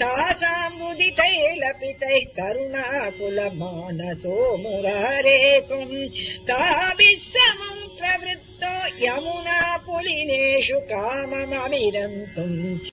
तासाम् करुणाकुलमानसो करुणाकुल मानसो मुरारेतुम् ताभि समम् प्रवृत्तो यमुनाकुलिनेषु कामममिरन्तु